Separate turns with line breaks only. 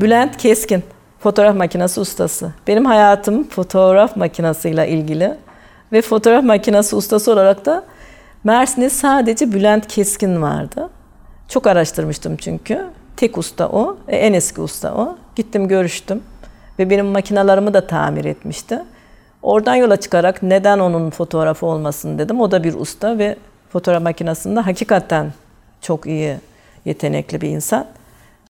Bülent Keskin, fotoğraf makinesi ustası. Benim hayatım fotoğraf makinesiyle ilgili ve fotoğraf makinesi ustası olarak da Mersin'de sadece Bülent Keskin vardı. Çok araştırmıştım çünkü. Tek usta o, en eski usta o. Gittim görüştüm ve benim makinalarımı da tamir etmişti. Oradan yola çıkarak neden onun fotoğrafı olmasın dedim. O da bir usta ve fotoğraf makinesinde hakikaten çok iyi, yetenekli bir insan.